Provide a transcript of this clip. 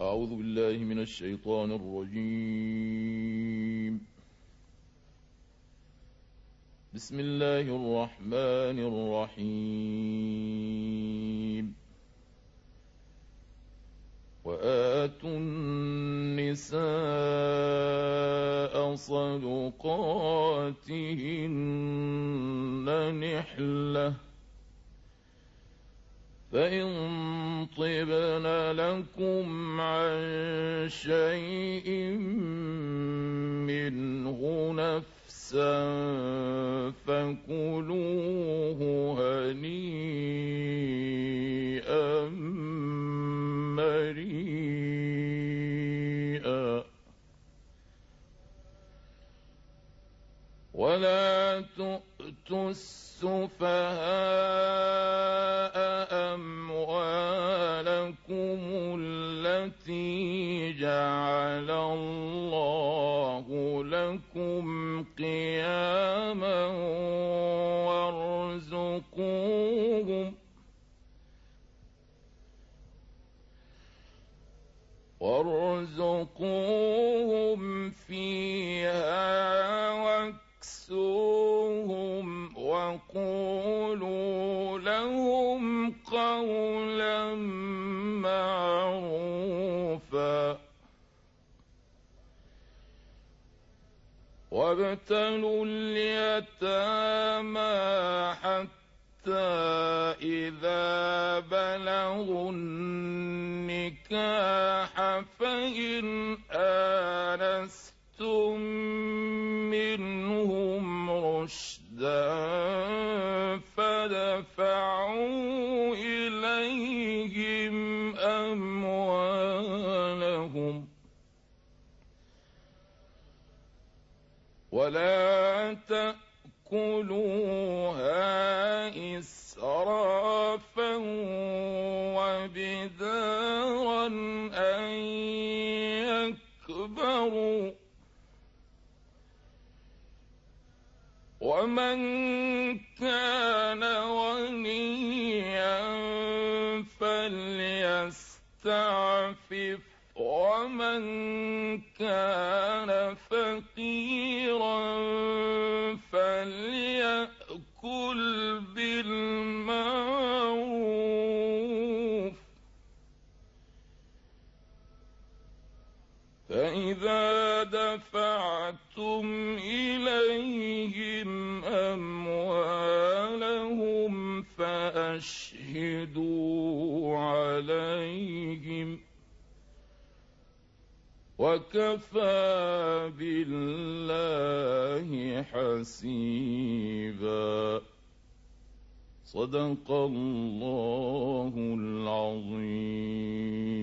أعوذ بالله من الشيطان الرجيم. بسم الله الرحمن الرحيم. وآتوا النساء صدقاتهن نحلةً. فإن طبن لكم عن شيء منه نفسا فكلوه هنيئا مريئا ولا تؤتوا السفهاء التي جعل الله لكم قياما وارزقوهم وارزقوهم فيها واكسوهم وقولوا لهم قولا وابتلوا اليتامى حتى إذا بلغوا النكاح فإن آنستم منهم رشدا فدفعوا إليهم أموالهم ولا تأكلوها إسرافا وبدارا أن يكبروا ومن كان غنيا فليستعفف ومن كان فقيرا فليأكل بالمعروف. فإذا دفعتم إليهم أموالهم فأشهدوا عليهم. وكفى بالله حسيبا. صدق الله العظيم.